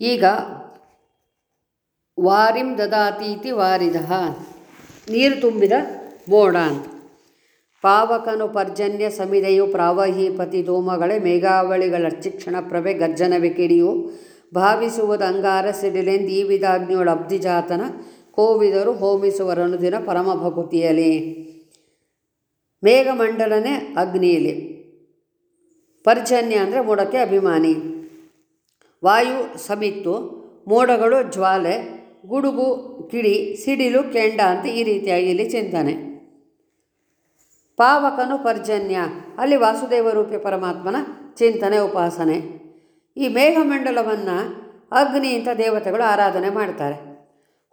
ಈಗ ವಾರಿಂ ದದಾತೀತಿ ವಾರಿದ, ನೀರು ತುಂಬಿದ ಮೋಡ ಅಂತ ಪಾವಕನು ಪರ್ಜನ್ಯ ಸಮಿದೆಯು ಪ್ರಾವಹೀಪತಿ ಧೂಮಗಳೇ ಮೇಘಾವಳಿಗಳ ಚಿಕ್ಷಣ ಪ್ರಭೆ ಗರ್ಜನ ಕಿಡಿಯು. ಭಾವಿಸುವುದು ಅಂಗಾರ ಸಿಡಿಲೆಂದು ಈ ಅಬ್ಧಿಜಾತನ, ಕೋವಿದರು ಹೋಮಿಸುವರನು ದಿನ ಪರಮ ಭಕುತಿಯಲಿ ಮೇಘಮಂಡಲನೇ ಅಗ್ನಿಯಲ್ಲಿ. ಪರ್ಜನ್ಯ ಅಂದರೆ ಮೋಡಕ್ಕೆ ಅಭಿಮಾನಿ. ವಾಯು ಸಮಿತ್ತು, ಮೋಡಗಳು ಜ್ವಾಲೆ, ಗುಡುಗು, ಕಿಡಿ, ಸಿಡಿಲು, ಕೆಂಡ ಅಂತ ಈ ರೀತಿಯಾಗಿ ಇಲ್ಲಿ ಚಿಂತನೆ. ಪಾವಕನು ಪರ್ಜನ್ಯ, ಅಲ್ಲಿ ವಾಸುದೇವ ರೂಪಿ ಪರಮಾತ್ಮನ ಚಿಂತನೆ, ಉಪಾಸನೆ. ಈ ಮೇಘಮಂಡಲವನ್ನು ಅಗ್ನಿ ಅಂತ ದೇವತೆಗಳು ಆರಾಧನೆ ಮಾಡ್ತಾರೆ.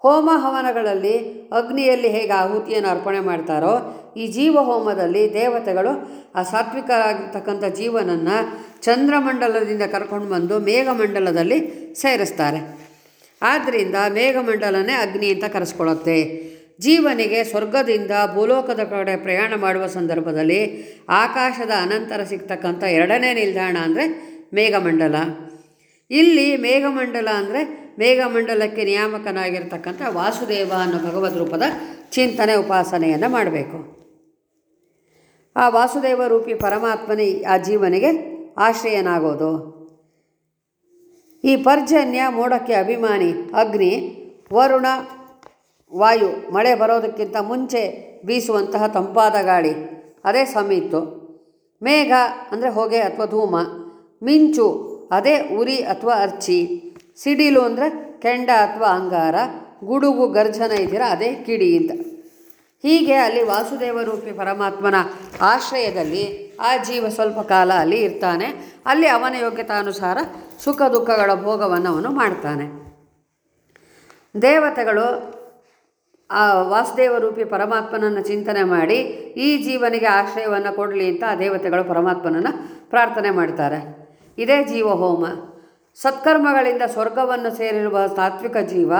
ಹೋಮ ಹವನಗಳಲ್ಲಿ ಅಗ್ನಿಯಲ್ಲಿ ಹೇಗೆ ಆಹುತಿಯನ್ನು ಅರ್ಪಣೆ ಮಾಡ್ತಾರೋ ಈ ಜೀವ ಹೋಮದಲ್ಲಿ ದೇವತೆಗಳು ಆ ಸಾತ್ವಿಕರಾಗಿರ್ತಕ್ಕಂಥ ಜೀವನನ್ನು ಚಂದ್ರಮಂಡಲದಿಂದ ಕರ್ಕೊಂಡು ಬಂದು ಮೇಘಮಂಡಲದಲ್ಲಿ ಸೇರಿಸ್ತಾರೆ. ಆದ್ದರಿಂದ ಮೇಘಮಂಡಲನೇ ಅಗ್ನಿ ಅಂತ ಕರೆಸ್ಕೊಳ್ಳುತ್ತೆ. ಜೀವನಿಗೆ ಸ್ವರ್ಗದಿಂದ ಭೂಲೋಕದ ಕಡೆ ಪ್ರಯಾಣ ಮಾಡುವ ಸಂದರ್ಭದಲ್ಲಿ ಆಕಾಶದ ಅನಂತರ ಸಿಗ್ತಕ್ಕಂಥ ಎರಡನೇ ನಿಲ್ದಾಣ ಅಂದರೆ ಮೇಘಮಂಡಲ. ಇಲ್ಲಿ ಮೇಘಮಂಡಲ ಅಂದರೆ ಮೇಘಮಂಡಲಕ್ಕೆ ನಿಯಾಮಕನಾಗಿರ್ತಕ್ಕಂಥ ವಾಸುದೇವ ಅನ್ನೋ ಭಗವದ್ ರೂಪದ ಚಿಂತನೆ ಉಪಾಸನೆಯನ್ನು ಮಾಡಬೇಕು. ಆ ವಾಸುದೇವ ರೂಪಿ ಪರಮಾತ್ಮನೇ ಆ ಜೀವನಿಗೆ ಆಶ್ರಯನಾಗೋದು. ಈ ಪರ್ಜನ್ಯ, ಮೋಡಕ್ಕೆ ಅಭಿಮಾನಿ, ಅಗ್ನಿ, ವರುಣ, ವಾಯು, ಮಳೆ ಬರೋದಕ್ಕಿಂತ ಮುಂಚೆ ಬೀಸುವಂತಹ ತಂಪಾದ ಗಾಳಿ, ಅದೇ ಸಮಿತ್ತು. ಮೇಘ ಅಂದರೆ ಹೊಗೆ ಅಥವಾ ಧೂಮ, ಮಿಂಚು, ಅದೇ ಉರಿ ಅಥವಾ ಅರ್ಚಿ. ಸಿಡಿಲು ಅಂದರೆ ಕೆಂಡ ಅಥವಾ ಅಂಗಾರ, ಗುಡುಗು, ಗರ್ಜನ ಇದೆಯಲ್ಲ, ಅದೇ ಕಿಡಿ ಅಂತ. ಹೀಗೆ ಅಲ್ಲಿ ವಾಸುದೇವ ರೂಪಿ ಪರಮಾತ್ಮನ ಆಶ್ರಯದಲ್ಲಿ ಆ ಜೀವ ಸ್ವಲ್ಪ ಕಾಲ ಅಲ್ಲಿ ಇರ್ತಾನೆ. ಅಲ್ಲಿ ಅವನ ಯೋಗ್ಯತಾನುಸಾರ ಸುಖ ದುಃಖಗಳ ಭೋಗವನ್ನು ಅವನು ಮಾಡ್ತಾನೆ. ದೇವತೆಗಳು ಆ ವಾಸುದೇವ ರೂಪಿ ಪರಮಾತ್ಮನನ್ನು ಚಿಂತನೆ ಮಾಡಿ, ಈ ಜೀವನಿಗೆ ಆಶ್ರಯವನ್ನು ಕೊಡಲಿ ಅಂತ ಆ ದೇವತೆಗಳು ಪರಮಾತ್ಮನನ್ನು ಪ್ರಾರ್ಥನೆ ಮಾಡ್ತಾರೆ. ಇದೇ ಜೀವಹೋಮ. ಸತ್ಕರ್ಮಗಳಿಂದ ಸ್ವರ್ಗವನ್ನು ಸೇರಿರುವ ಸಾತ್ವಿಕ ಜೀವ,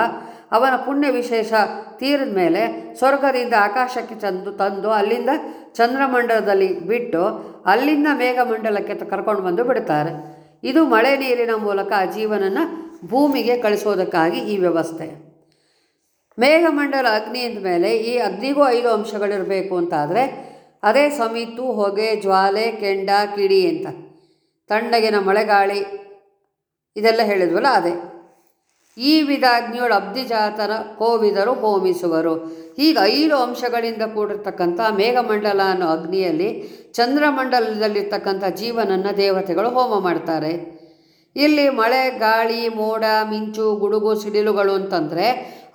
ಅವನ ಪುಣ್ಯ ವಿಶೇಷ ತೀರಿದ ಮೇಲೆ ಸ್ವರ್ಗದಿಂದ ಆಕಾಶಕ್ಕೆ ಚಂದು ತಂದು ಅಲ್ಲಿಂದ ಚಂದ್ರಮಂಡಲದಲ್ಲಿ ಬಿಟ್ಟು ಅಲ್ಲಿಂದ ಮೇಘಮಂಡಲಕ್ಕೆ ಕರ್ಕೊಂಡು ಬಂದು ಬಿಡ್ತಾರೆ. ಇದು ಮಳೆ ನೀರಿನ ಮೂಲಕ ಆ ಜೀವನನ್ನು ಭೂಮಿಗೆ ಕಳಿಸೋದಕ್ಕಾಗಿ ಈ ವ್ಯವಸ್ಥೆ. ಮೇಘಮಂಡಲ ಅಗ್ನಿ ಮೇಲೆ ಈ ಅಗ್ನಿಗೂ ಐದು ಅಂಶಗಳಿರಬೇಕು ಅಂತಾದರೆ, ಅದೇ ಸಮೀತು ಹೊಗೆ, ಜ್ವಾಲೆ, ಕೆಂಡ, ಕಿಡಿ ಅಂತ. ತಣ್ಣಗಿನ ಮಳೆಗಾಳಿ ಇದೆಲ್ಲ ಹೇಳಿದ್ವಲ್ಲ ಅದೇ. ಈ ವಿಧ ಅಗ್ನಿಯೊಳು ಅಬ್ಧಿಜಾತನ ಕೋವಿದರು ಹೋಮಿಸುವರು. ಹೀಗೆ ಐದು ಅಂಶಗಳಿಂದ ಕೂಡಿರ್ತಕ್ಕಂಥ ಮೇಘಮಂಡಲ ಅನ್ನೋ ಅಗ್ನಿಯಲ್ಲಿ ಚಂದ್ರಮಂಡಲದಲ್ಲಿರ್ತಕ್ಕಂಥ ಜೀವನನ್ನು ದೇವತೆಗಳು ಹೋಮ ಮಾಡ್ತಾರೆ. ಇಲ್ಲಿ ಮಳೆ, ಗಾಳಿ, ಮೋಡ, ಮಿಂಚು, ಗುಡುಗು, ಸಿಡಿಲುಗಳು ಅಂತಂದರೆ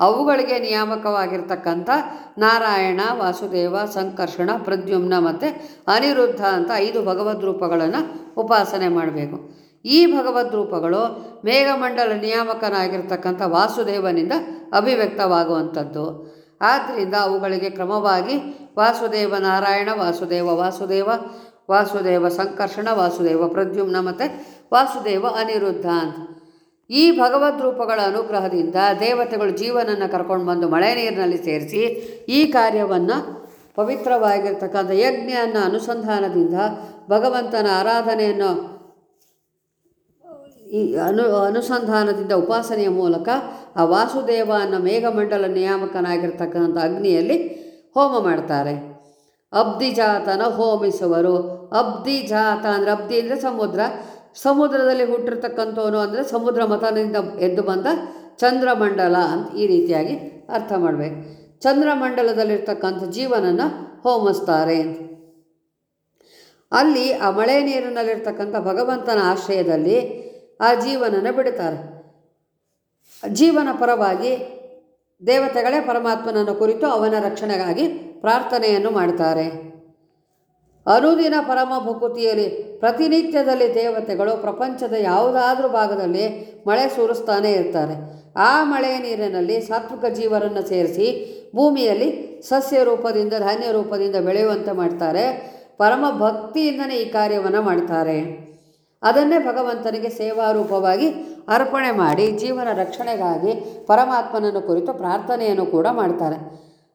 ಅವುಗಳಿಗೆ ನಿಯಾಮಕವಾಗಿರ್ತಕ್ಕಂಥ ನಾರಾಯಣ, ವಾಸುದೇವ, ಸಂಕರ್ಷಣ, ಪ್ರದ್ಯುಮ್ನ ಮತ್ತು ಅನಿರುದ್ಧ ಅಂತ ಐದು ಭಗವದ್ ರೂಪಗಳನ್ನು ಉಪಾಸನೆ ಮಾಡಬೇಕು. ಈ ಭಗವದ್ ರೂಪಗಳು ಮೇಘಮಂಡಲ ನಿಯಾಮಕನಾಗಿರ್ತಕ್ಕಂಥ ವಾಸುದೇವನಿಂದ ಅಭಿವ್ಯಕ್ತವಾಗುವಂಥದ್ದು. ಆದ್ದರಿಂದ ಅವುಗಳಿಗೆ ಕ್ರಮವಾಗಿ ವಾಸುದೇವ ನಾರಾಯಣ, ವಾಸುದೇವ ವಾಸುದೇವ ವಾಸುದೇವ ಸಂಕರ್ಷಣ, ವಾಸುದೇವ ಪ್ರದ್ಯುಮ್ನ ಮತ್ತು ವಾಸುದೇವ ಅನಿರುದ್ಧ ಅಂತ. ಈ ಭಗವದ್ ರೂಪಗಳ ಅನುಗ್ರಹದಿಂದ ದೇವತೆಗಳು ಜೀವನನ್ನು ಕರ್ಕೊಂಡು ಬಂದು ಮಳೆ ನೀರಿನಲ್ಲಿ ಸೇರಿಸಿ ಈ ಕಾರ್ಯವನ್ನು ಪವಿತ್ರವಾಗಿರ್ತಕ್ಕಂಥ ಯಜ್ಞ ಅನ್ನೋ ಅನುಸಂಧಾನದಿಂದ ಭಗವಂತನ ಆರಾಧನೆಯನ್ನು ಈ ಅನು, ಅನುಸಂಧಾನದಿಂದ ಉಪಾಸನೆಯ ಮೂಲಕ ಆ ವಾಸುದೇವ ಅನ್ನೋ ಮೇಘಮಂಡಲ ನಿಯಾಮಕನಾಗಿರ್ತಕ್ಕಂಥ ಅಗ್ನಿಯಲ್ಲಿ ಹೋಮ ಮಾಡ್ತಾರೆ. ಅಬ್ಧಿಜಾತನ ಹೋಮಿಸುವರು. ಅಬ್ಧಿಜಾತ ಅಂದರೆ ಅಬ್ಧಿ ಅಂದರೆ ಸಮುದ್ರ. ಸಮುದ್ರದಲ್ಲಿ ಹುಟ್ಟಿರ್ತಕ್ಕಂಥವನು ಅಂದರೆ ಸಮುದ್ರ ಮತನದಿಂದ ಎದ್ದು ಬಂದ ಚಂದ್ರಮಂಡಲ ಅಂತ ಈ ರೀತಿಯಾಗಿ ಅರ್ಥ ಮಾಡಬೇಕು. ಚಂದ್ರಮಂಡಲದಲ್ಲಿರ್ತಕ್ಕಂಥ ಜೀವನನ್ನು ಹೋಮಿಸ್ತಾರೆ ಅಲ್ಲಿ ಆ ಮಳೆ ನೀರಿನಲ್ಲಿರ್ತಕ್ಕಂಥ ಭಗವಂತನ ಆಶ್ರಯದಲ್ಲಿ ಆ ಜೀವನನ ಬಿಡುತ್ತಾರೆ. ಜೀವನ ಪರವಾಗಿ ದೇವತೆಗಳೇ ಪರಮಾತ್ಮನನ್ನು ಕುರಿತು ಅವನ ರಕ್ಷಣೆಗಾಗಿ ಪ್ರಾರ್ಥನೆಯನ್ನು ಮಾಡ್ತಾರೆ ಅನುದಿನ ಪರಮ ಭಕುತಿಯಲ್ಲಿ ಪ್ರತಿನಿತ್ಯದಲ್ಲಿ ದೇವತೆಗಳು ಪ್ರಪಂಚದ ಯಾವುದಾದ್ರೂ ಭಾಗದಲ್ಲಿ ಮಳೆ ಸುರಿಸ್ತಾನೇ ಇರ್ತಾರೆ. ಆ ಮಳೆಯ ನೀರಿನಲ್ಲಿ ಸಾತ್ವಿಕ ಜೀವರನ್ನು ಸೇರಿಸಿ ಭೂಮಿಯಲ್ಲಿ ಸಸ್ಯ ರೂಪದಿಂದ ಧಾನ್ಯ ರೂಪದಿಂದ ಬೆಳೆಯುವಂತೆ ಮಾಡ್ತಾರೆ. ಪರಮ ಭಕ್ತಿಯಿಂದನೇ ಈ ಕಾರ್ಯವನ್ನು ಮಾಡ್ತಾರೆ. ಅದನ್ನೇ ಭಗವಂತನಿಗೆ ಸೇವಾರೂಪವಾಗಿ ಅರ್ಪಣೆ ಮಾಡಿ ಜೀವನ ರಕ್ಷಣೆಗಾಗಿ ಪರಮಾತ್ಮನನ್ನು ಕುರಿತು ಪ್ರಾರ್ಥನೆಯನ್ನು ಕೂಡ ಮಾಡ್ತಾರೆ.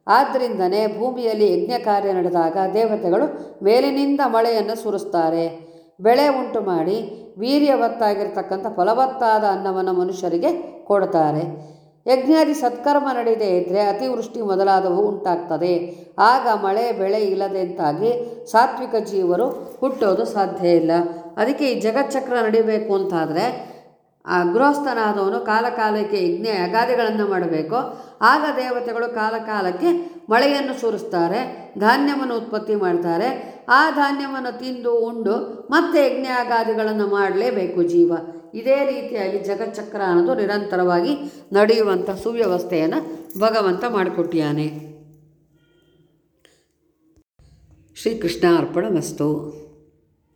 ಆದ್ದರಿಂದನೇ ಭೂಮಿಯಲ್ಲಿ ಯಜ್ಞ ಕಾರ್ಯ ನಡೆದಾಗ ದೇವತೆಗಳು ಮೇಲಿನಿಂದ ಮಳೆಯನ್ನು ಸುರಿಸ್ತಾರೆ. ಬೆಳೆ ಉಂಟು ಮಾಡಿ ವೀರ್ಯವತ್ತಾಗಿರ್ತಕ್ಕಂಥ ಫಲವತ್ತಾದ ಅನ್ನವನ್ನು ಮನುಷ್ಯರಿಗೆ ಕೊಡ್ತಾರೆ. ಯಜ್ಞಾದಿ ಸತ್ಕರ್ಮ ನಡೆಯದೇ ಇದ್ದರೆ ಅತಿವೃಷ್ಟಿ ಮೊದಲಾದವು ಉಂಟಾಗ್ತದೆ. ಆಗ ಮಳೆ ಬೆಳೆ ಇಲ್ಲದಂತಾಗಿ ಸಾತ್ವಿಕ ಜೀವರು ಹುಟ್ಟೋದು ಸಾಧ್ಯ ಇಲ್ಲ. ಅದಕ್ಕೆ ಈ ಜಗಚ್ಚಕ್ರ ನಡಿಬೇಕು ಅಂತಾದರೆ, ಆ ಗೃಹಸ್ಥನಾದವನು ಕಾಲಕಾಲಕ್ಕೆ ಯಜ್ಞ ಅಗಾದಿಗಳನ್ನು ಮಾಡಬೇಕು. ಆಗ ದೇವತೆಗಳು ಕಾಲಕಾಲಕ್ಕೆ ಮಳೆಯನ್ನು ಸುರಿಸ್ತಾರೆ, ಧಾನ್ಯವನ್ನು ಉತ್ಪತ್ತಿ ಮಾಡ್ತಾರೆ. ಆ ಧಾನ್ಯವನ್ನು ತಿಂದು ಉಂಡು ಮತ್ತೆ ಯಜ್ಞ ಅಗಾದಿಗಳನ್ನು ಮಾಡಲೇಬೇಕು ಜೀವ. ಇದೇ ರೀತಿಯಾಗಿ ಜಗಚ್ಚಕ್ರ ಅನ್ನೋದು ನಿರಂತರವಾಗಿ ನಡೆಯುವಂಥ ಸುವ್ಯವಸ್ಥೆಯನ್ನು ಭಗವಂತ ಮಾಡಿಕೊಟ್ಟಿಯಾನೆ. ಶ್ರೀಕೃಷ್ಣ ಅರ್ಪಣ ಮಸ್ತು